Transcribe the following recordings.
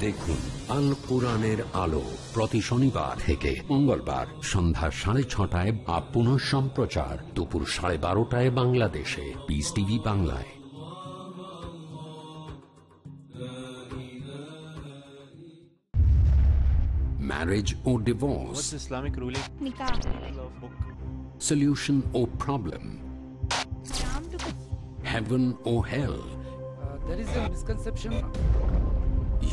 দেখুন আল কোরআনের আলো প্রতি শনিবার থেকে মঙ্গলবার সন্ধ্যা সাড়ে ছটায় বা পুনঃ সম্প্রচার দুপুর সাড়ে বারোটায় বাংলাদেশে পিস টিভি বাংলায় marriage or divorce, What's Islamic ruling? Nikah. solution or problem, heaven or hell. Uh, there is a misconception.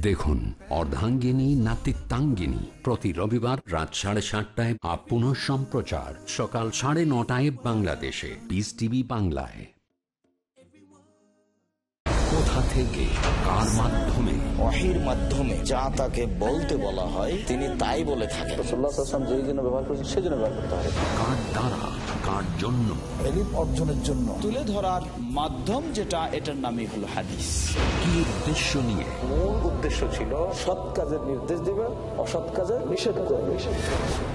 দেখুন অর্ধাঙ্গিনী নাতিত্বাঙ্গিনী। প্রতি রবিবার রাত সাড়ে সাতটায় আপ পুনঃ সম্প্রচার। সকাল সাড়ে নটায় বাংলাদেশে। পিস টিভি বাংলায়। কোথা থেকে কার মাধ্যমে? ওয়াহির মাধ্যমে যা তাকে বলতে বলা হয় তিনি তাই বলে থাকেন। ব্যবহার করছেন সেজন্য ব্যবহার করতে হবে কার দ্বারা? কার জন্য। অর্জনের জন্য। তুলে ধরার মাধ্যম যেটা এটার নামই হলো হাদিস। কি উদ্দেশ্য নিয়ে? মূল উদ্দেশ্য ছিল সৎ কাজের নির্দেশ দিবে অসৎ কাজের নিষেধ করবে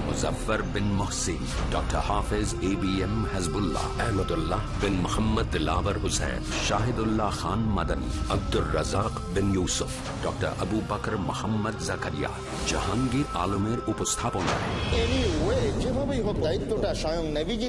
Muzaffar bin Mohsin doctor Hafez A B M Hazbullah Ahmadullah bin Mohammad Dilabar Hussain Shahidullah Khan Madani Abdur Razzak bin Yusuf doctor Abu Bakar Mohammad Zakaria Jahangir আলমের উপস্থাপনায়। যেভাবেই হোক দায়িত্বটা স্বয়ং নেভিজি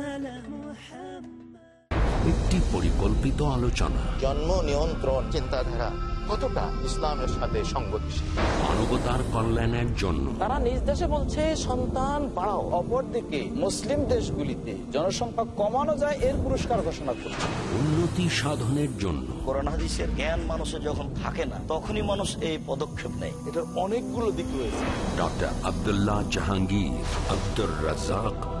একটি পরিকল্পিত আলোচনা। জন্ম নিয়ন্ত্রণ চিন্তাধারা কতটা ইসলামের সাথে সংগতিশীল? মানবতার কল্যাণের জন্য। তারা নিজ দেশে বলছে সন্তান বাড়াও। অপরদিকে মুসলিম দেশগুলিতে জনসংখ্যা কমানো যায় এর পুরস্কার ঘোষণা করছে। উন্নতি সাধনের জন্য। কোরআন জ্ঞান যখন থাকে না তখনই মানুষ এই পদক্ষেপ নেয়। এটার অনেকগুলো দিক রয়েছে। ডক্টর আব্দুল্লাহ জাহাঙ্গীর আব্দুর রাজাক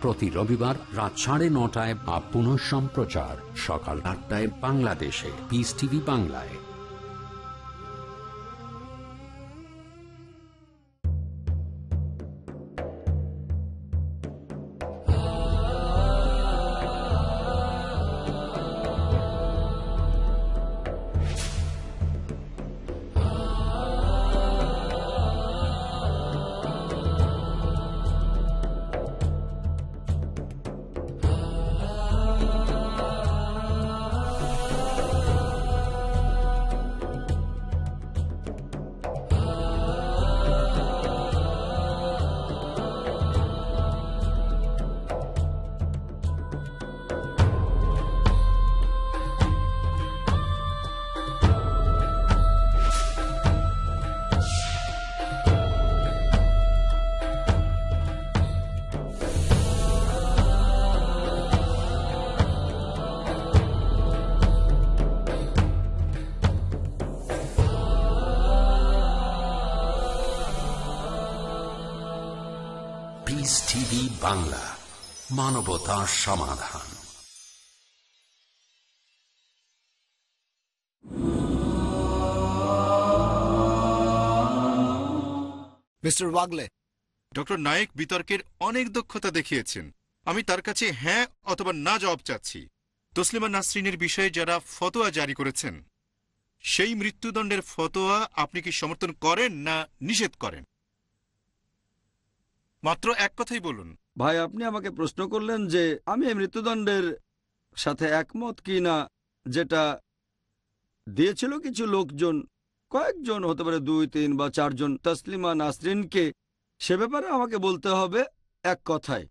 প্রতি রবিবার রাত সাড়ে নটায় বা পুনঃ সম্প্রচার সকাল আটটায় বাংলাদেশে। পিস টিভি বাংলায়। বাংলা মানবতা সমাধান। মিস্টার ওয়াগলে। ডক্টর নায়েক বিতর্কের অনেক দক্ষতা দেখিয়েছেন। আমি তার কাছে হ্যাঁ অথবা না জবাব চাচ্ছি। তসলিমা নাসরিনের বিষয়ে যারা ফতোয়া জারি করেছেন সেই মৃত্যুদণ্ডের ফতোয়া আপনি কি সমর্থন করেন না নিষেধ করেন? মাত্র এক কথাই বলুন। ভাই, আপনি আমাকে প্রশ্ন করলেন যে আমি মৃত্যুদণ্ডের সাথে একমত কি না যেটা দিয়েছিল কিছু লোকজন, কয়েকজন হতে পারে দুই, তিন বা চারজন তসলিমা নাসরিনকে, সে ব্যাপারে আমাকে বলতে হবে এক কথায়।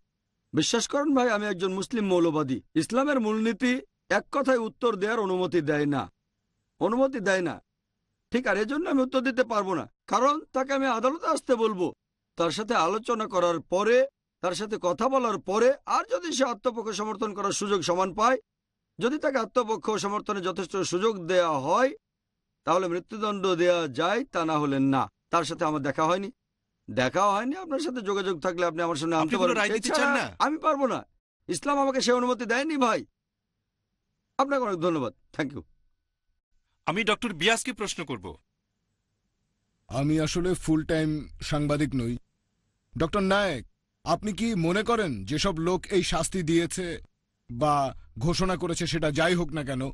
বিশ্বাস করেন ভাই, আমি একজন মুসলিম মৌলবাদী। ইসলামের মূলনীতি এক কথায় উত্তর দেওয়ার অনুমতি দেয় না। অনুমতি দেয় না। ঠিক আর এজন্য আমি উত্তর দিতে পারব না। কারণ তাকে আমি আদালতে আসতে বলব। তার সাথে আলোচনা করার পরে তার সাথে কথা বলার পরে আর যদি সে আত্মপক্ষ সমর্থন করার সুযোগ সমান পায় যদি তাকে আত্মপক্ষ সমর্থনে যথেষ্ট সুযোগ দেয়া হয় তাহলে মৃত্যুদণ্ড দেয়া যায় তা না হলে না। তার সাথে আমার দেখা হয়নি। দেখাও হয়নি আপনার সাথে যোগাযোগ থাকলে আপনি আমার সামনে আনতে আপনি কোনো পারেন রায় দিতে এছাড়া চান না? আমি পারব না। ইসলাম আমাকে সে অনুমতি দেয়নি ভাই। আপনাকে অনেক ধন্যবাদ। থ্যাংক ইউ আমি ডক্টর বিয়াসকে প্রশ্ন করব। আমি আসলে ফুল টাইম সাংবাদিক নই। ডক্টর নায়েক, আপনি কি মনে করেন যেসব লোক এই শাস্তি দিয়েছে বা ঘোষণা করেছে সেটা যাই হোক না কেন,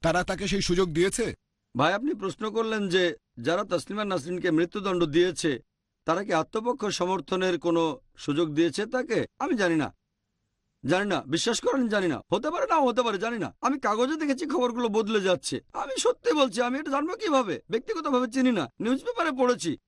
তারা তাকে সেই সুযোগ দিয়েছে? ভাই, আপনি প্রশ্ন করলেন যে যারা তসলিমা নাসরিনকে মৃত্যুদণ্ড দিয়েছে, তারা কি আত্মপক্ষ সমর্থনের কোনো সুযোগ দিয়েছে তাকে? আমি জানি না। জানি না। বিশ্বাস করেন? জানি না। হতে পারে? না হতে পারে। জানি না। আমি কাগজে দেখেছি খবরগুলো বদলে যাচ্ছে। আমি সত্যি বলছি, আমি এটা জানব কীভাবে? ব্যক্তিগতভাবে চিনি না। নিউজ পেপারে পড়েছি।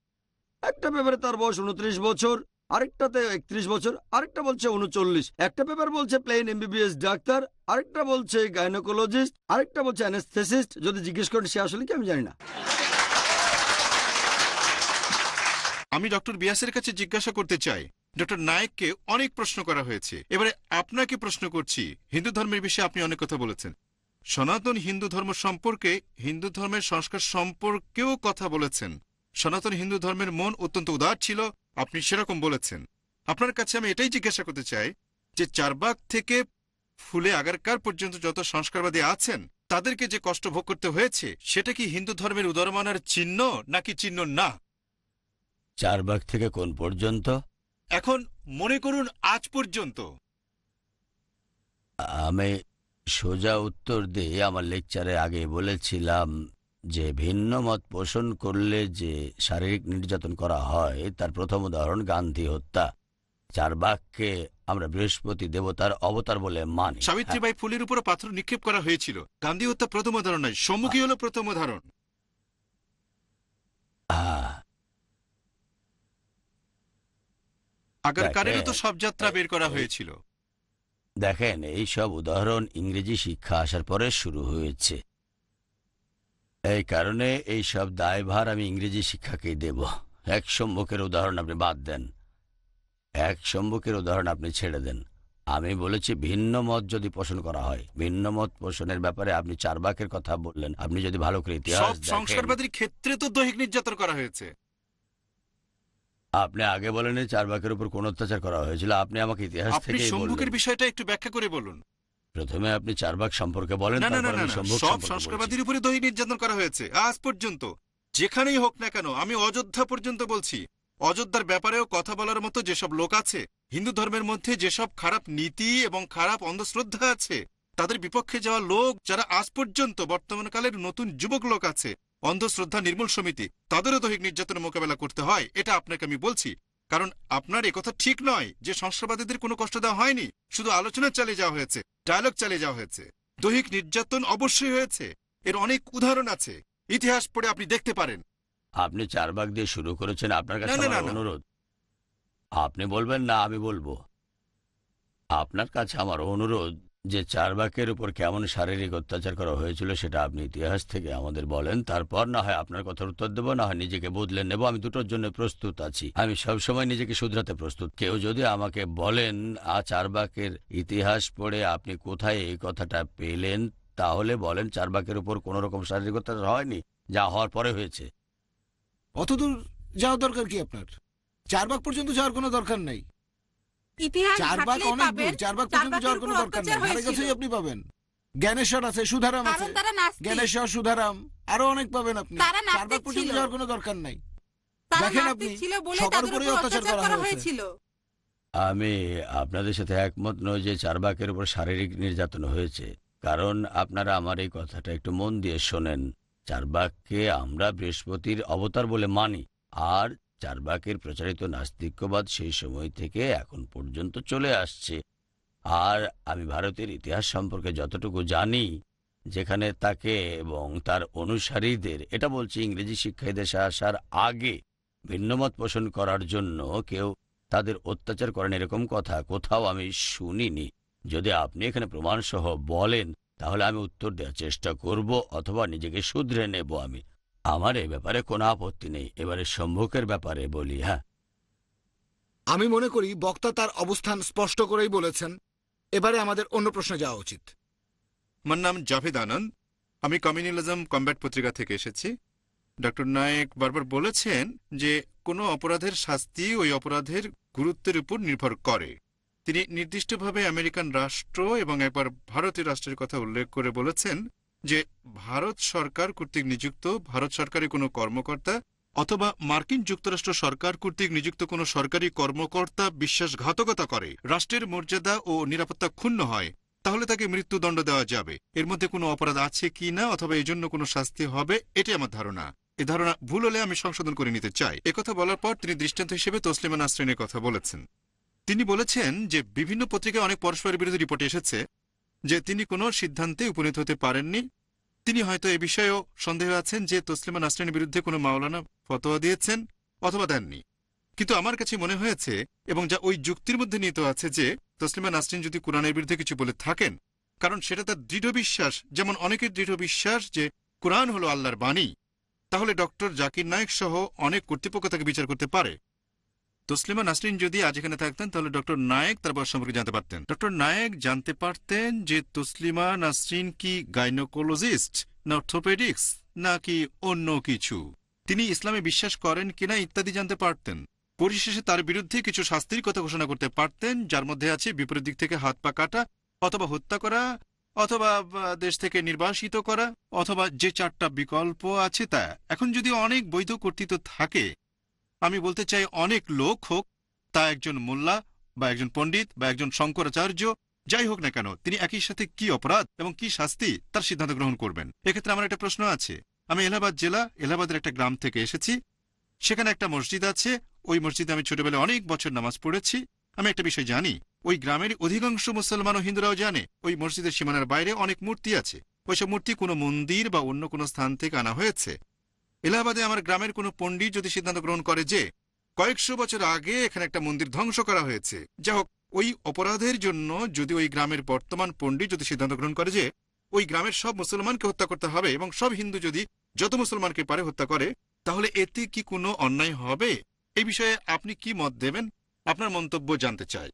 একটা পেপারে তার বয়স উনত্রিশ বছর। আরেকটাতে একত্রিশ বছর, আরেকটা বলছে উনচল্লিশ। একটা পেপার বলছে প্লেন এমবিবিএস ডাক্তার আরেকটা বলছে গাইনোকোলজিস্ট আরেকটা বলছে অ্যানেস্থেসিস্ট যদি জিজ্ঞেস করেন সে আসলে কি আমি জানি না। আমি ডক্টর বিয়াসের কাছে জিজ্ঞাসা করতে চাই। ডক্টর নায়েককে অনেক প্রশ্ন করা হয়েছে। এবারে আপনাকে প্রশ্ন করছি, হিন্দু ধর্মের বিষয়ে আপনি অনেক কথা বলেছেন। সনাতন হিন্দু ধর্ম সম্পর্কে হিন্দু ধর্মের সংস্কার সম্পর্কেও কথা বলেছেন। সনাতন হিন্দু ধর্মের মন অত্যন্ত উদার ছিল আপনি সেরকম বলেছেন। আপনার কাছে আমি এটাই জিজ্ঞাসা করতে চাই যে চারবাগ থেকে ফুলে আগারকার পর্যন্ত যত সংস্কারবাদী আছেন তাদেরকে যে কষ্ট ভোগ করতে হয়েছে সেটা কি হিন্দু ধর্মের উদারমানার চিহ্ন নাকি চিহ্ন না? চারবাগ থেকে কোন পর্যন্ত? এখন মনে করুন আজ পর্যন্ত। আমি সোজা উত্তর দিয়ে আমার লেকচারে আগে বলেছিলাম যে ভিন্ন মত পোষণ করলে যে শারীরিক নির্যাতন করা হয় তার প্রথম উদাহরণ গান্ধী হত্যা। চারবাগকে আমরা বৃহস্পতি দেবতার অবতার বলে মানি। সাবিত্রীবাই ফুলের উপর পাথর নিক্ষেপ করা হয়েছিল। গান্ধী হত্যা প্রথম উদাহরণ নয় সম্মুখী হলো প্রথম উদাহরণ। আগারকারেরও তো সব যাত্রা বের করা হয়েছিল। দেখেন এই সব উদাহরণ ইংরেজি শিক্ষা আসার পরে শুরু হয়েছে। এই কারণে এই সব দায়ভার আমি ইংরেজি শিক্ষাকেই দেব। এক সম্মুখের উদাহরণ আপনি বাদ দেন। এক সম্মুখের উদাহরণ আপনি ছেড়ে দেন। আমি বলেছি ভিন্ন মত যদি পোষণ করা হয় ভিন্ন মত পোষণের ব্যাপারে আপনি চারবাকের কথা বললেন আপনি যদি ভালো করে ইতিহাস সংস্কারবাদীর ক্ষেত্রে তো দৈহিক নির্যাতন করা হয়েছে। আপনি আগে বলেন এই চারবাকের উপর কোন অত্যাচার করা হয়েছিল। আপনি আমাকে ইতিহাস সম্মুখের বিষয়টা একটু ব্যাখ্যা করে বলুন। প্রথমে আপনি চারবাক সম্পর্কে বলেন না না না সব সংস্কারবাদীর উপরে দৈহিক নির্যাতন করা হয়েছে। আজ পর্যন্ত যেখানেই হোক না কেন আমি অযোধ্যা পর্যন্ত বলছি। অযোধ্যার ব্যাপারেও কথা বলার মতো যেসব লোক আছে হিন্দু ধর্মের মধ্যে যেসব খারাপ নীতি এবং খারাপ অন্ধশ্রদ্ধা আছে তাদের বিপক্ষে যাওয়া লোক যারা আজ পর্যন্ত বর্তমান কালের নতুন যুবক লোক আছে অন্ধশ্রদ্ধা নির্মূল সমিতি তাদেরও দৈহিক নির্যাতনের মোকাবেলা করতে হয় এটা আপনাকে আমি বলছি। কারণ আপনার কথা ঠিক নয় যে সংস্কারবাদীদের কোনো কষ্ট দেওয়া হয়নি। শুধু আলোচনা চালিয়ে যাওয়া হয়েছে ডায়লগ চালিয়ে যাওয়া হয়েছে। দৈহিক নির্যাতন অবশ্যই হয়েছে। এর অনেক উদাহরণ আছে। ইতিহাস পড়ে আপনি দেখতে পারেন। আপনি চারবাক দিয়ে শুরু করেছেন আপনার কাছে আমার। অনুরোধ। আপনি বলবেন না আমি বলব। আপনার কাছে আমার অনুরোধ যে চারবাকের উপর কেমন শারীরিক অত্যাচার করা হয়েছিল সেটা আপনি ইতিহাস থেকে আমাদের বলেন। তারপর না হয় আপনার কথার উত্তর দেবো, না হয় নিজেকে বদলে নেব। আমি দুটোর জন্য প্রস্তুত আছি। আমি সব সময় নিজেকে শুধরাতে প্রস্তুত। কেউ যদি আমাকে বলেন, আ চারবাকের ইতিহাস পড়ে আপনি কোথায় এই কথাটা পেলেন? তাহলে বলেন, চারবাকের উপর কোনো রকম শারীরিক অত্যাচার হয়নি, যা হওয়ার পরে হয়েছে। অতদূর যাওয়ার দরকার কি আপনার? চারবাগ পর্যন্ত যাওয়ার কোনো দরকার নেই। ইতিহাস চারবাগ অনেক দূর চারবাগ পর্যন্ত যাওয়ার কোনো দরকার নেই। ধারে কাছেই আপনি পাবেন। জ্ঞানেশ্বর আছে সুধারাম আছে। কারণ তারা নাস্তিক। জ্ঞানেশ্বর সুধারাম আরও অনেক পাবেন আপনি। চারবাগ পর্যন্ত যাওয়ার কোনো দরকার নাই। দেখেন আপনি সবার তাদের অত্যাচার অত্যাচার করা করা হয়েছিল। আমি আপনাদের সাথে একমত নই যে চারবাকের উপর শারীরিক নির্যাতন হয়েছে। কারণ আপনারা আমার এই কথাটা একটু মন দিয়ে শোনেন। চারবাককে আমরা বৃহস্পতির অবতার বলে মানি। আর চারবাকের প্রচারিত নাস্তিক্যবাদ সেই সময় থেকে এখন পর্যন্ত চলে আসছে। আর আমি ভারতের ইতিহাস সম্পর্কে যতটুকু জানি, যেখানে তাকে এবং তার অনুসারীদের, এটা বলছি ইংরেজি শিক্ষায় দেশে আসার আগে ভিন্নমত পোষণ করার জন্য কেউ তাদের অত্যাচার করেন এরকম কথা কোথাও আমি শুনিনি। যদি আপনি এখানে প্রমাণসহ বলেন, তাহলে আমি উত্তর দেওয়ার চেষ্টা করব অথবা নিজেকে শুধরে নেব আমি। আমার এই ব্যাপারে কোনো আপত্তি নেই। এবারে সম্মুখের ব্যাপারে বলি হ্যাঁ? আমি মনে করি বক্তা তার অবস্থান স্পষ্ট করেই বলেছেন। এবারে আমাদের অন্য প্রশ্নে যাওয়া উচিত। আমার নাম জাভেদ আনন্দ। আমি কমিউনিজম কমব্যাট পত্রিকা থেকে এসেছি। ডক্টর নায়েক বারবার বলেছেন যে কোনো অপরাধের শাস্তি ওই অপরাধের গুরুত্বের উপর নির্ভর করে। তিনি নির্দিষ্টভাবে আমেরিকান রাষ্ট্র এবং একবার ভারতীয় রাষ্ট্রের কথা উল্লেখ করে বলেছেন যে ভারত সরকার কর্তৃক নিযুক্ত, ভারত সরকারের কোনো কর্মকর্তা অথবা মার্কিন যুক্তরাষ্ট্র সরকার কর্তৃক নিযুক্ত কোনো সরকারি কর্মকর্তা বিশ্বাসঘাতকতা করে, রাষ্ট্রের মর্যাদা ও নিরাপত্তা ক্ষুণ্ণ হয়, তাহলে তাকে মৃত্যুদণ্ড দেওয়া যাবে। এর মধ্যে কোনো অপরাধ আছে কি না অথবা এই জন্য কোনো শাস্তি হবে, এটাই আমার ধারণা। এ ধারণা ভুল হলে আমি সংশোধন করে নিতে চাই। একথা বলার পর তিনি দৃষ্টান্ত হিসেবে তসলিমা নাসরিনের কথা বলেছেন। তিনি বলেছেন যে বিভিন্ন পত্রিকায় অনেক পরস্পরের বিরুদ্ধে রিপোর্ট এসেছে যে তিনি কোনো সিদ্ধান্তে উপনীত হতে পারেননি তিনি হয়তো এ বিষয়েও সন্দেহ আছেন যে তসলিমা নাসরিনের বিরুদ্ধে কোনো মাওলানা ফতোয়া দিয়েছেন অথবা দেননি। কিন্তু আমার কাছে মনে হয়েছে এবং যা ওই যুক্তির মধ্যে নিহিত আছে যে তসলিমা নাসরিন যদি কোরআনের বিরুদ্ধে কিছু বলে থাকেন, কারণ সেটা তার দৃঢ় বিশ্বাস, যেমন অনেকের দৃঢ় বিশ্বাস যে কোরআন হলো আল্লাহর বাণী, তাহলে ডক্টর জাকির নায়েক সহ অনেক কর্তৃপক্ষ তাকে বিচার করতে পারে। তসলিমা নাসরিন যদি আজ এখানে থাকতেন, তাহলে ডক্টর নায়েক তার বয়স সম্পর্কে জানতে পারতেন। ডক্টর নায়েক জানতে পারতেন যে তসলিমা নাসরিন কি গাইনোকোলজিস্ট, না অর্থোপেডিক্স, নাকি অন্য কিছু? তিনি ইসলামে বিশ্বাস করেন কিনা ইত্যাদি জানতে পারতেন। পরিশেষে তার বিরুদ্ধে কিছু শাস্তির কথা ঘোষণা করতে পারতেন, যার মধ্যে আছে বিপরীত দিক থেকে হাত পা কাটা, অথবা হত্যা করা, অথবা দেশ থেকে নির্বাসিত করা, অথবা যে চারটা বিকল্প আছে তা। এখন যদি অনেক বৈধ কর্তৃত্ব থাকে আমি বলতে চাই, অনেক লোক হোক, তা একজন মোল্লা বা একজন পণ্ডিত বা একজন শঙ্করাচার্য, যাই হোক না কেন, তিনি একই সাথে কি অপরাধ এবং কি শাস্তি তার সিদ্ধান্ত গ্রহণ করবেন? এক্ষেত্রে আমার একটা প্রশ্ন আছে। আমি এলাহাবাদ জেলা, এলাহাবাদের একটা গ্রাম থেকে এসেছি। সেখানে একটা মসজিদ আছে। ওই মসজিদে আমি ছোটবেলায় অনেক বছর নামাজ পড়েছি। আমি একটা বিষয় জানি, ওই গ্রামের অধিকাংশ মুসলমান ও হিন্দুরাও জানে, ওই মসজিদের সীমানার বাইরে অনেক মূর্তি আছে। ওইসব মূর্তি কোনো মন্দির বা অন্য কোনো স্থান থেকে আনা হয়েছে। এলাহাবাদে আমার গ্রামের কোনো পণ্ডিত যদি সিদ্ধান্ত গ্রহণ করে যে কয়েকশো বছর আগে এখানে একটা মন্দির ধ্বংস করা হয়েছে যা হোক ওই অপরাধের জন্য যদি ওই গ্রামের বর্তমান পণ্ডিত যদি সিদ্ধান্ত গ্রহণ করে যে ওই গ্রামের সব মুসলমানকে হত্যা করতে হবে এবং সব হিন্দু যদি যত মুসলমানকে পারে হত্যা করে তাহলে এতে কি কোনো অন্যায় হবে? এই বিষয়ে আপনি কি মত দেবেন? আপনার মন্তব্য জানতে চাই।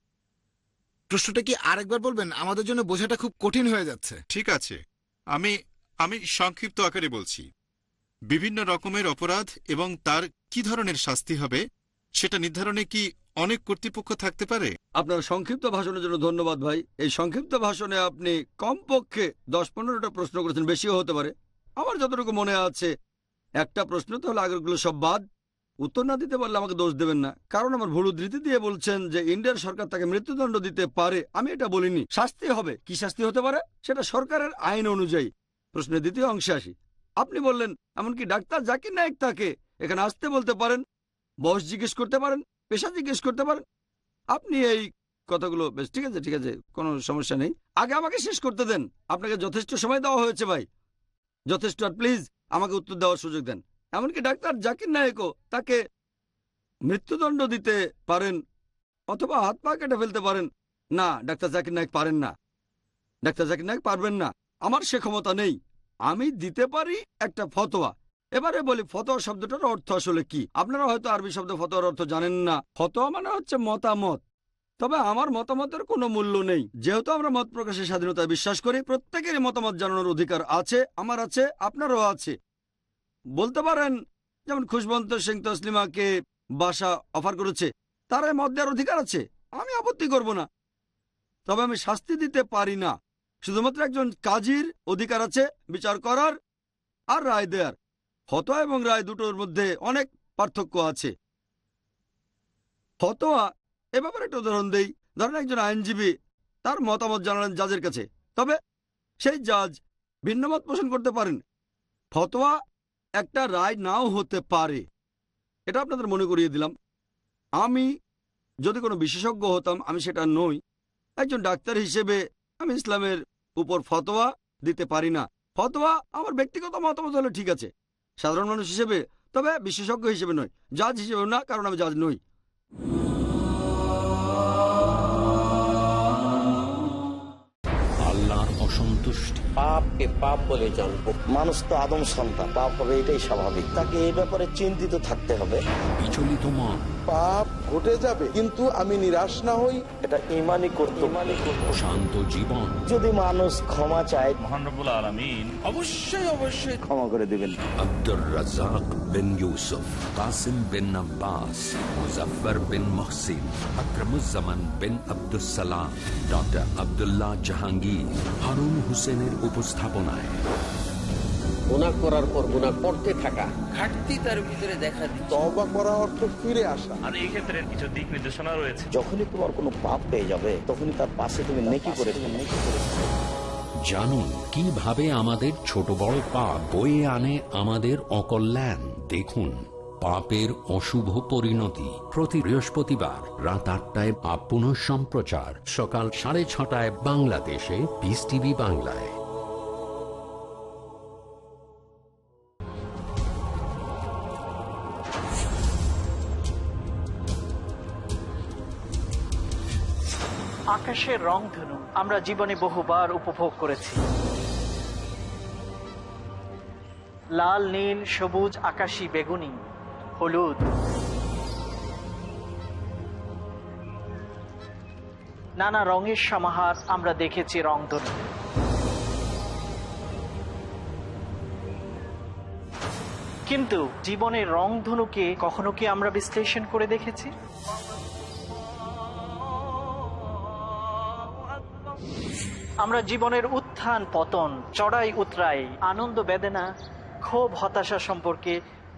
প্রশ্নটা কি আরেকবার বলবেন? আমাদের জন্য বোঝাটা খুব কঠিন হয়ে যাচ্ছে। ঠিক আছে। আমি আমি সংক্ষিপ্ত আকারে বলছি। বিভিন্ন রকমের অপরাধ এবং তার কি ধরনের শাস্তি হবে, সেটা নির্ধারণে কি অনেক কর্তৃপক্ষ থাকতে পারে? আপনার সংক্ষিপ্ত ভাষণের জন্য ধন্যবাদ ভাই। এই সংক্ষিপ্ত ভাষণে আপনি কমপক্ষে দশ পনেরোটা প্রশ্ন করেছেন, বেশিও হতে পারে। আমার যতটুকু মনে আছে, একটা প্রশ্ন তাহলে আগেরগুলো সব বাদ। উত্তর না দিতে পারলে আমাকে দোষ দেবেন না। কারণ আমার ভুল উদ্ধৃতি দিয়ে বলছেন যে ইন্ডিয়ার সরকার তাকে মৃত্যুদণ্ড দিতে পারে। আমি এটা বলিনি। শাস্তি হবে। কি শাস্তি হতে পারে? সেটা সরকারের আইন অনুযায়ী। প্রশ্নের দ্বিতীয় অংশে আসি। আপনি বললেন, এমনকি ডাক্তার জাকির নায়ক তাকে এখানে আসতে বলতে পারেন, বয়স জিজ্ঞেস করতে পারেন, পেশা জিজ্ঞেস করতে পারেন। আপনি এই কথাগুলো, বেশ, ঠিক আছে ঠিক আছে, কোনো সমস্যা নেই। আগে আমাকে শেষ করতে দেন। আপনাকে যথেষ্ট সময় দেওয়া হয়েছে ভাই। যথেষ্ট, আর প্লিজ আমাকে উত্তর দেওয়ার সুযোগ দেন। এমনকি ডাক্তার জাকির নায়কও তাকে মৃত্যুদণ্ড দিতে পারেন অথবা হাত পা কেটে ফেলতে পারেন। না, ডাক্তার জাকির নায়ক পারেন না। ডাক্তার জাকির নায়ক পারবেন না। আমার সে ক্ষমতা নেই। আমি দিতে পারি একটা ফতোয়া। এবারে বলি, ফতোয়া শব্দটার অর্থ আসলে কি? আপনারা হয়তো আরবি শব্দ ফতোয়ার অর্থ জানেন না। ফতোয়া মানে হচ্ছে মতামত। তবে আমার মতামতের কোনো মূল্য নেই। যেহেতু আমরা মত প্রকাশের স্বাধীনতায় বিশ্বাস করি, প্রত্যেকেরই মতামত জানানোর অধিকার আছে, আমার আছে, আপনারও আছে। বলতে পারেন, যেমন খুশবন্ত সিং তসলিমাকে বাসা অফার করেছে, তার এই মত দেওয়ার অধিকার আছে, আমি আপত্তি করব না। তবে আমি শাস্তি দিতে পারি না। শুধুমাত্র একজন কাজীর অধিকার আছে বিচার করার আর রায় দেয়ার। ফতোয়া এবং রায় দুটোর মধ্যে অনেক পার্থক্য আছে। ফতোয়া এ ব্যাপারে একটা উদাহরণ দেই। ধরেন একজন আইনজীবী তার মতামত জানালেন জাজের কাছে। তবে সেই জাজ ভিন্নমত পোষণ করতে পারেন। ফতোয়া একটা রায় নাও হতে পারে। এটা আপনাদের মনে করিয়ে দিলাম। আমি যদি কোনো বিশেষজ্ঞ হতাম, আমি সেটা নই। একজন ডাক্তার হিসেবে আমি ইসলামের উপর ফতোয়া দিতে পারি না। ফতোয়া আমার ব্যক্তিগত মতামত হলে ঠিক আছে। সাধারণ মানুষ হিসেবে, তবে বিশেষজ্ঞ হিসেবে নয় জাজ হিসেবে না, কারণ আমি জাজ নই। অসন্তুষ্টি পাপকে পাপ বলে জানব। মানুষ তো আদম সন্তান পাপ হবে এটাই স্বাভাবিক। তাকে এই ব্যাপারে চিন্তিত থাকতে হবে। বিচলিত মন পাপ ঘটে যাবে কিন্তু আমি নিরাশ না হই। এটা ইমানই করতে শান্ত জীবন। যদি মানুষ ক্ষমা চায় মহানবুল আলমিন অবশ্যই অবশ্যই ক্ষমা করে দিবেন। আব্দুর রাজাক বিন ইউসুফ কাসিম বিন আব্বাস মুজফর বিন মহসিন আকরমুজ্জামান বিন আব্দুল সালাম ডক্টর আব্দুল্লাহ জাহাঙ্গীর হারুন হোসেনের উপস্থাপনায়। গুণা করার পর গুণা করতে থাকা। ঘাটতি তার ভিতরে দেখা তবা করা অর্থ ফিরে আসা। আর এই ক্ষেত্রে কিছু দিক নির্দেশনা রয়েছে। যখনই তোমার কোনো পাপ পেয়ে যাবে তখনই তার পাশে তুমি নেকি করে নেকি করে জানুন কীভাবে আমাদের ছোট বড় পাপ বয়ে আনে আমাদের অকল্যাণ? দেখুন। পাপের অশুভ পরিণতি। প্রতি বৃহস্পতিবার রাত আটটায় আপ পুনঃ সম্প্রচার। সকাল সাড়ে ছটায় বাংলাদেশে। পিস টিভি বাংলায়। আকাশের রংধনু আমরা জীবনে বহুবার উপভোগ করেছি। লাল, নীল, সবুজ, আকাশী, বেগুনি। হলুদ। নানা রঙের সমাহার আমরা দেখেছি রংধনু কিন্তু জীবনের রংধনুকে কখনো কি আমরা বিশ্লেষণ করে দেখেছি? আমরা জীবনের উত্থান, পতন চড়াই উতরাই আনন্দ বেদনা ক্ষোভ হতাশা সম্পর্কে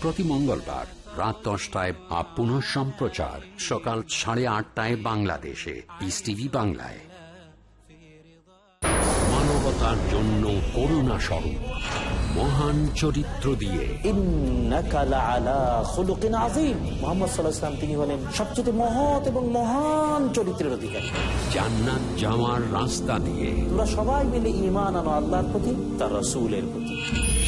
প্রতি মঙ্গলবার রাত দশটায় আপ পুনঃ সম্প্রচার সকাল সাড়ে আটটায় বাংলাদেশে। পিস টিভি বাংলায়। মানবতার জন্য করুণা স্বরূপ মহান চরিত্র দিয়ে। তিনি হলেন সবচেয়ে মহৎ এবং মহান চরিত্রের অধিকারী। জান্নাত যাওয়ার রাস্তা দিয়ে। তোমরা সবাই মিলে ঈমান আনো আল্লাহর প্রতি তার রাসূলের প্রতি।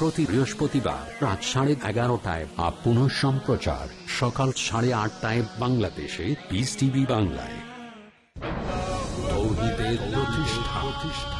প্রতি বৃহস্পতিবার রাত সাড়ে এগারোটায় বা পুনঃ সম্প্রচার। সকাল সাড়ে আটটায় বাংলাদেশে পিস টিভি বাংলায়। প্রতিষ্ঠা।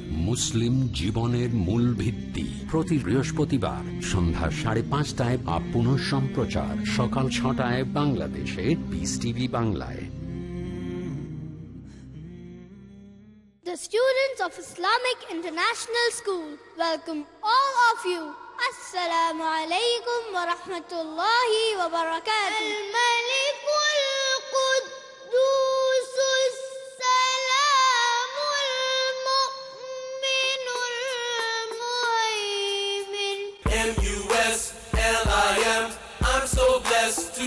মুসলিম জীবনের মূল ভিত্তি প্রতি বৃহস্পতিবার সন্ধ্যা সাড়ে পাঁচটায় বা পুনঃ সম্প্রচার সকাল ছটায় বাংলাদেশে পিস টিভি বাংলায় The students of Islamic International School welcome all of you. Assalamu alaikum wa rahmatullahi wa barakatuh.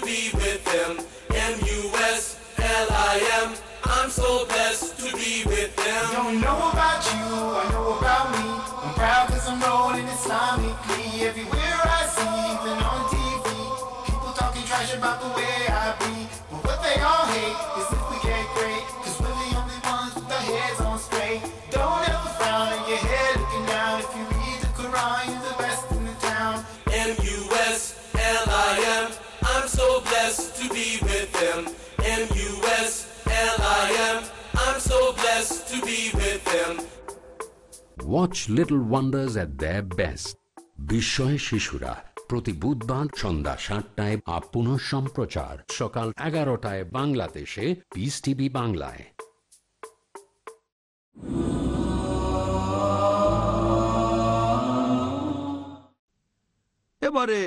To be with him. Watch little wonders at the best বিস্ময় শিশুরা প্রতি বুধবার সন্ধ্যা সাতটায় বা পুনঃ সম্প্রচার। সকাল এগারোটায় বাংলাদেশে পিস টিভি বাংলায়। এবারে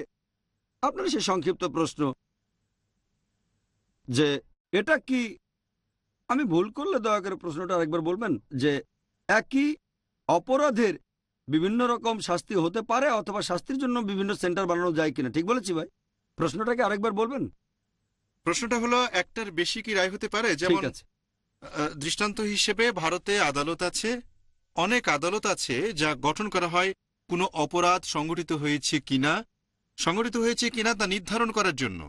আপনার সে সংক্ষিপ্ত প্রশ্ন যে এটা কি আমি ভুল করলে দয়া করে প্রশ্নটা আরেকবার বলবেন? যে একই অপরাধের বিভিন্ন রকম শাস্তি হতে পারে অথবা শাস্তির জন্য বিভিন্ন সেন্টার বানানো যায় কিনা ঠিক বলেছি ভাই? প্রশ্নটাকে আরেকবার বলবেন? প্রশ্নটা হলো একটার বেশি কি রায় হতে পারে? যেমন দৃষ্টান্ত হিসেবে ভারতে আদালত আছে অনেক আদালত আছে যা গঠন করা হয় কোনো অপরাধ সংগঠিত হয়েছে কিনা সংগঠিত হয়েছে কিনা তা নির্ধারণ করার জন্য।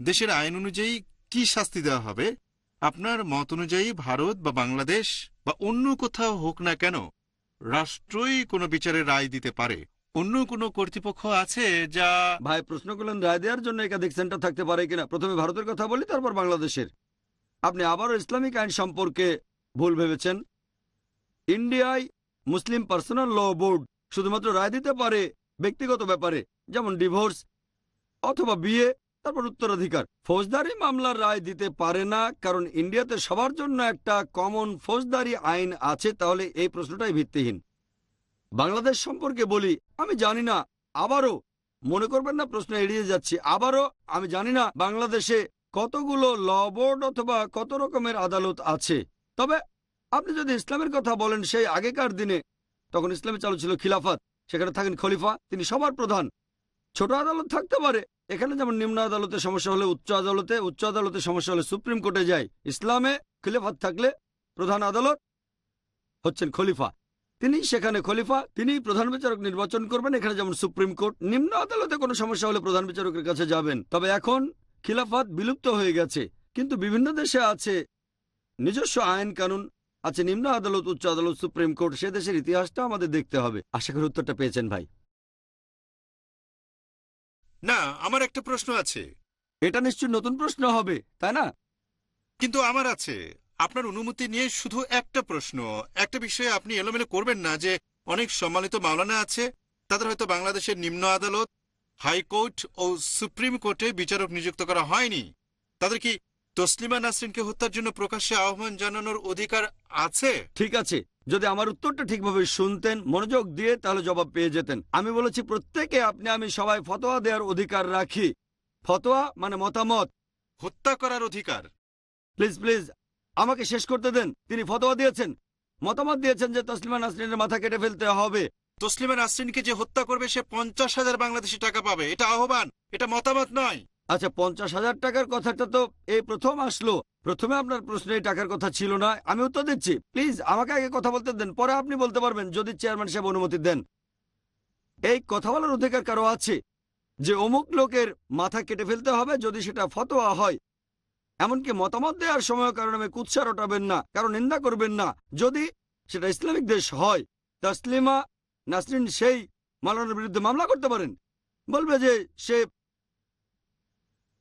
দেশের আইন অনুযায়ী কি শাস্তি দেওয়া হবে? আপনার মত অনুযায়ী ভারত বা বাংলাদেশ বা অন্য কোথাও হোক না কেন রাষ্ট্রই কোনো বিচারের রায় দিতে পারে। অন্য কোনো কর্তৃপক্ষ আছে যা ভাই প্রশ্ন করলেন রায় দেওয়ার জন্য একাধিক সেন্টার থাকতে পারে কিনা? প্রথমে ভারতের কথা বলি, তারপর বাংলাদেশের। আপনি আবারও ইসলামিক আইন সম্পর্কে ভুল ভেবেছেন? ইন্ডিয়ায় মুসলিম পার্সোনাল ল বোর্ড শুধুমাত্র রায় দিতে পারে ব্যক্তিগত ব্যাপারে, যেমন ডিভোর্স অথবা বিয়ে তারপর উত্তরাধিকার। ফৌজদারি মামলার রায় দিতে পারে না, কারণ ইন্ডিয়াতে সবার জন্য একটা কমন ফৌজদারি আইন আছে, তাহলে এই প্রশ্নটাই ভিত্তিহীন। বাংলাদেশ সম্পর্কে বলি, আমি জানি না, আবারও মনে করবেন না প্রশ্ন এড়িয়ে যাচ্ছি, আবারও আমি জানি না বাংলাদেশে কতগুলো ল বোর্ড অথবা কত রকমের আদালত আছে। তবে আপনি যদি ইসলামের কথা বলেন সেই আগেকার দিনে, তখন ইসলামে চালু ছিল খিলাফত, সেখানে থাকেন খলিফা, তিনি সবার প্রধান। ছোট আদালত থাকতে পারে এখানে যেমন নিম্ন আদালতে সমস্যা হলে উচ্চ আদালতে উচ্চ আদালতে সমস্যা হলে সুপ্রিম কোর্টে যায়। ইসলামে খিলাফত থাকলে প্রধান আদালত হচ্ছেন খলিফা। তিনি সেখানে খলিফা তিনি প্রধান বিচারক নির্বাচন করবেন। এখানে যেমন সুপ্রিম কোর্ট, নিম্ন আদালতে কোনো সমস্যা হলে প্রধান বিচারকের কাছে যাবেন। তবে এখন খিলাফাত বিলুপ্ত হয়ে গেছে। কিন্তু বিভিন্ন দেশে আছে নিজস্ব আইন কানুন, আছে নিম্ন আদালত, উচ্চ আদালত, সুপ্রিম কোর্ট। সে দেশের ইতিহাসটা আমাদের দেখতে হবে। আশা করি উত্তরটা পেয়েছেন ভাই। না আমার একটা প্রশ্ন আছে। এটা নিশ্চয়ই নতুন প্রশ্ন হবে তাই না? কিন্তু আমার আছে। আপনার অনুমতি নিয়ে শুধু একটা প্রশ্ন। একটা বিষয়ে আপনি এলোমেলো করবেন না যে অনেক সম্মানিত মাওলানা আছে তাদের হয়তো বাংলাদেশের নিম্ন আদালত হাইকোর্ট ও সুপ্রিম কোর্টে বিচারক নিযুক্ত করা হয়নি। তাদের কি তসলিমা নাসরিনকে হত্যার জন্য প্রকাশ্যে আহ্বান জানানোর অধিকার আছে? ঠিক আছে যদি আমার উত্তরটা ঠিকভাবে শুনতেন মনোযোগ দিয়ে তাহলে জবাব পেয়ে যেতেন। আমি বলেছি প্রত্যেকে আপনি আমি সবাই ফতোয়া দেওয়ার অধিকার রাখি। ফতোয়া মানে মতামত। হত্যা করার অধিকার। প্লিজ প্লিজ আমাকে শেষ করতে দেন। তিনি ফতোয়া দিয়েছেন। মতামত দিয়েছেন যে তসলিমা নাসরিনের মাথা কেটে ফেলতে হবে। তসলিমা নাসরিনকে যে হত্যা করবে সে পঞ্চাশ হাজার বাংলাদেশি টাকা পাবে। এটা আহ্বান এটা মতামত নয়। আচ্ছা পঞ্চাশ হাজার টাকার কথাটা তো এই প্রথম আসলো। প্রথমে আপনার প্রশ্নে, এই টাকার কথা ছিল না, আমি উত্তর দিচ্ছি। প্লিজ, আমাকে আগে কথা বলতে দেন, পরে আপনি বলতে পারবেন, যদি চেয়ারম্যান সাহেব অনুমতি দেন। এই কথা বলার অধিকার কারও আছে? যে অমুক লোকের মাথা কেটে ফেলতে হবে, যদি সেটা ফতোয়া হয়। এমনকি মতামত দেওয়ার সময় কারণ আমি কুৎসা রটাবেন না কারণ নিন্দা করবেন না। যদি সেটা ইসলামিক দেশ হয়, তসলিমা নাসরিন সেই মালানার বিরুদ্ধে মামলা করতে পারেন। বলবে যে সে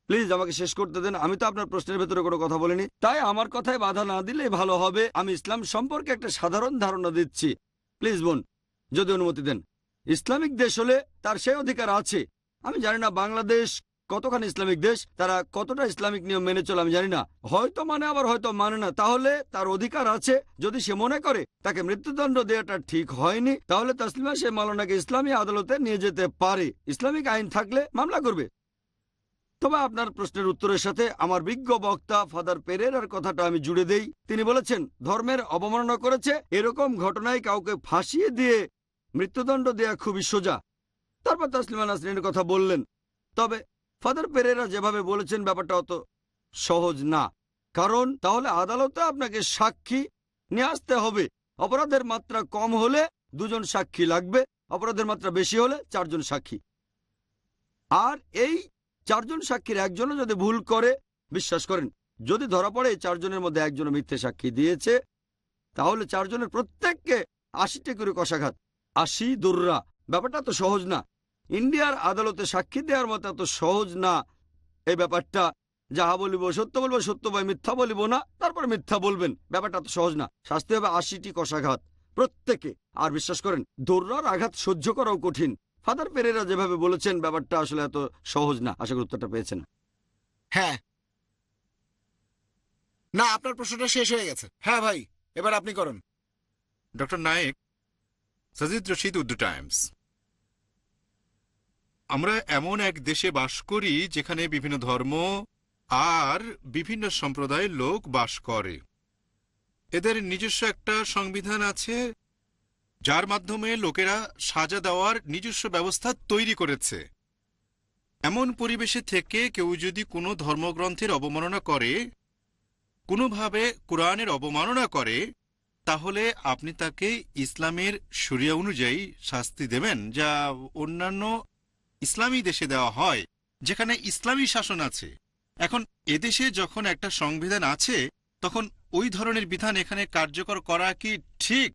প্লিজ আমাকে শেষ করতে দেন। আমি তো আপনার প্রশ্নের ভেতরে কোনো কথা বলিনি। তাই আমার কথায় বাধা না দিলে ভালো হবে। আমি ইসলাম সম্পর্কে একটা সাধারণ ধারণা দিচ্ছি। প্লিজ বোন, যদি অনুমতি দেন। ইসলামিক দেশ হলে তার সেই অধিকার আছে। আমি জানি না বাংলাদেশ কতখানি ইসলামিক দেশ, তারা কতটা ইসলামিক নিয়ম মেনে চলে আমি জানি না। হয়তো মানে আবার হয়তো মানে না। তাহলে তার অধিকার আছে। যদি সে মনে করে তাকে মৃত্যুদণ্ড দেওয়াটা ঠিক হয়নি, তাহলে তসলিমা সে মালানাকে ইসলামী আদালতে নিয়ে যেতে পারে। ইসলামিক আইন থাকলে মামলা করবে। তবে আপনার প্রশ্নের উত্তরের সাথে আমার বিজ্ঞ বক্তা ফাদার পেরেরার কথাটা আমি জুড়ে দেই। তিনি বলেছেন, ধর্মের অবমাননা করেছে, এরকম ঘটনায় কাউকে ফাঁসিয়ে দিয়ে মৃত্যুদণ্ড দেয়া খুবই সোজা। তারপর তাসলিমা নাসরিনের কথা বললেন। তবে ফাদার পেরেরা যেভাবে বলেছেন ব্যাপারটা অত সহজ না। কারণ তাহলে আদালতে আপনাকে সাক্ষী নিয়ে আসতে হবে। অপরাধের মাত্রা কম হলে দুজন সাক্ষী লাগবে, অপরাধের মাত্রা বেশি হলে চারজন সাক্ষী। আর এই চারজন সাক্ষীর একজনও যদি ভুল করে, বিশ্বাস করেন, যদি ধরা পড়ে চারজনের মধ্যে একজন মিথ্যে সাক্ষী দিয়েছে, তাহলে চারজনের প্রত্যেককে আশিটি করে কষাঘাত। আশি দুর্রা। ব্যাপারটা তো সহজ না। ইন্ডিয়ার আদালতে সাক্ষী দেওয়ার মতো এত সহজ না এই ব্যাপারটা। যাহা বলিব সত্য বলব, সত্য বা মিথ্যা বলিব না, তারপর মিথ্যা বলবেন। ব্যাপারটা তো সহজ না। শাস্তি হবে আশিটি কষাঘাত। প্রত্যেকে। আর বিশ্বাস করেন দৌড়ার আঘাত সহ্য করাও কঠিন। ফাদার পেরেরা যেভাবে বলেছেন ব্যাপারটা আসলে এত সহজ না। আশা করি উত্তরটা পেয়েছেন। হ্যাঁ। না আপনার প্রশ্নটা শেষ হয়ে গেছে। হ্যাঁ ভাই এবার আপনি করুন। Doctor Naik Sajid Rashid Urdu Times. আমরা এমন এক দেশে বাস করি যেখানে বিভিন্ন ধর্ম আর বিভিন্ন সম্প্রদায়ের লোক বাস করে। এদের নিজস্ব একটা সংবিধান আছে যার মাধ্যমে লোকেরা সাজা দেওয়ার নিজস্ব ব্যবস্থা তৈরি করেছে। এমন পরিবেশে থেকে কেউ যদি কোনো ধর্মগ্রন্থের অবমাননা করে, কোনোভাবে কোরআনের অবমাননা করে, তাহলে আপনি তাকে ইসলামের শরিয়া অনুযায়ী শাস্তি দেবেন, যা অন্যান্য ইসলামী দেশে দেওয়া হয়, যেখানে ইসলামী শাসন আছে। এখন এদেশে যখন একটা সংবিধান আছে, তখন ওই ধরনের বিধান এখানে কার্যকর করা কি ঠিক?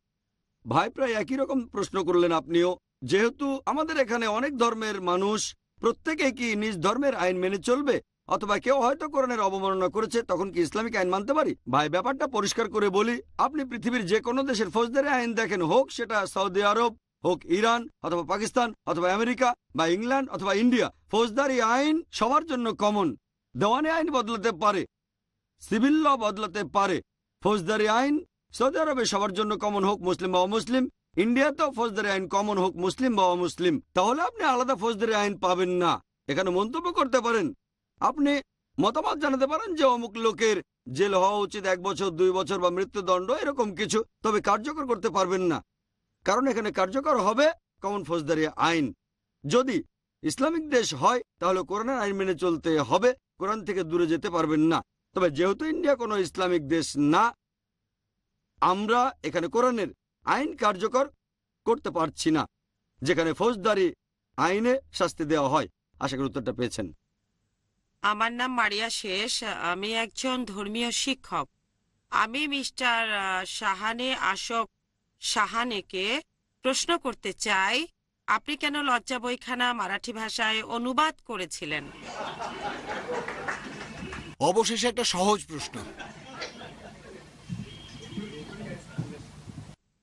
ভাই, প্রায় একই রকম প্রশ্ন করলেন আপনিও। যেহেতু আমাদের এখানে অনেক ধর্মের মানুষ, প্রত্যেকে কি নিজ ধর্মের আইন মেনে চলবে? অথবা কেউ হয়তো কোরআনের অবমাননা করেছে, তখন কি ইসলামিক আইন মানতে পারি? ভাই, ব্যাপারটা পরিষ্কার করে বলি, আপনি পৃথিবীর যে কোনো দেশের ফৌজদারি আইন দেখেন, হোক সেটা সৌদি আরব, হোক ইরান, অথবা পাকিস্তান, অথবা আমেরিকা, বা ইংল্যান্ড, অথবা ইন্ডিয়া, ফৌজদারি আইন সবার জন্য কমন দেওয়ানি আইন বদলাতে পারে সিভিল ল বদলাতে পারে, ফৌজদারি আইন সৌদি আরবে সবার জন্য কমন হোক মুসলিম বা অমুসলিম, ইন্ডিয়াতেও ফৌজদারি আইন কমন হোক মুসলিম বা অমুসলিম। তাহলে আপনি আলাদা ফৌজদারি আইন পাবেন না। এখানে মন্তব্য করতে পারেন। আপনি মতামত জানাতে পারেন যে অমুক লোকের জেল হওয়া উচিত এক বছর, দুই বছর বা মৃত্যুদণ্ড, এরকম কিছু, তবে কার্যকর করতে পারবেন না। কারণ এখানে কার্যকর হবে কমন ফৌজদারি আইন। যদি ইসলামিক দেশ হয়, তাহলে কোরআনের আইন মেনে চলতে হবে। কোরআন থেকে দূরে যেতে পারবেন না। তবে যেহেতু ইন্ডিয়া কোনো ইসলামিক দেশ না আমরা এখানে কোরআনের আইন কার্যকর করতে পারছি না যেখানে ফৌজদারি আইনে শাস্তি দেওয়া হয়। আশা করি উত্তরটা পেয়েছেন। আমার নাম মারিয়া শেষ। আমি একজন ধর্মীয় শিক্ষক। আমি মিস্টার সাহানে আশোক সাহানেকে প্রশ্ন করতে চাই আপনি কেন লজ্জা বইখানা মারাঠি ভাষায় অনুবাদ করেছিলেন? অবশেষে একটা সহজ প্রশ্ন।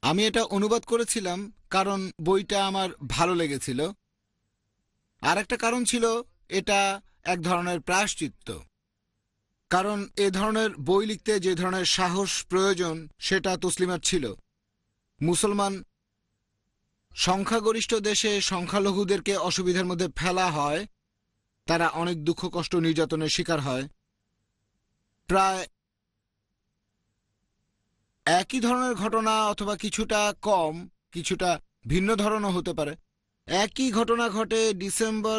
আমি এটা অনুবাদ করেছিলাম কারণ বইটা আমার ভালো লেগেছিল। আর একটা কারণ ছিল, এটা এক ধরনের প্রায়শ্চিত্ত। কারণ এ ধরনের বই লিখতে যে ধরনের সাহস প্রয়োজন, সেটা তসলিমার ছিল। মুসলমান সংখ্যাগরিষ্ঠ দেশে সংখ্যালঘুদেরকে অসুবিধার মধ্যে ফেলা হয়, তারা অনেক দুঃখ কষ্ট নির্যাতনের শিকার হয়। প্রায় একই ধরনের ঘটনা অথবা কিছুটা কম, কিছুটা ভিন্ন ধরনও হতে পারে। একই ঘটনা ঘটে ডিসেম্বর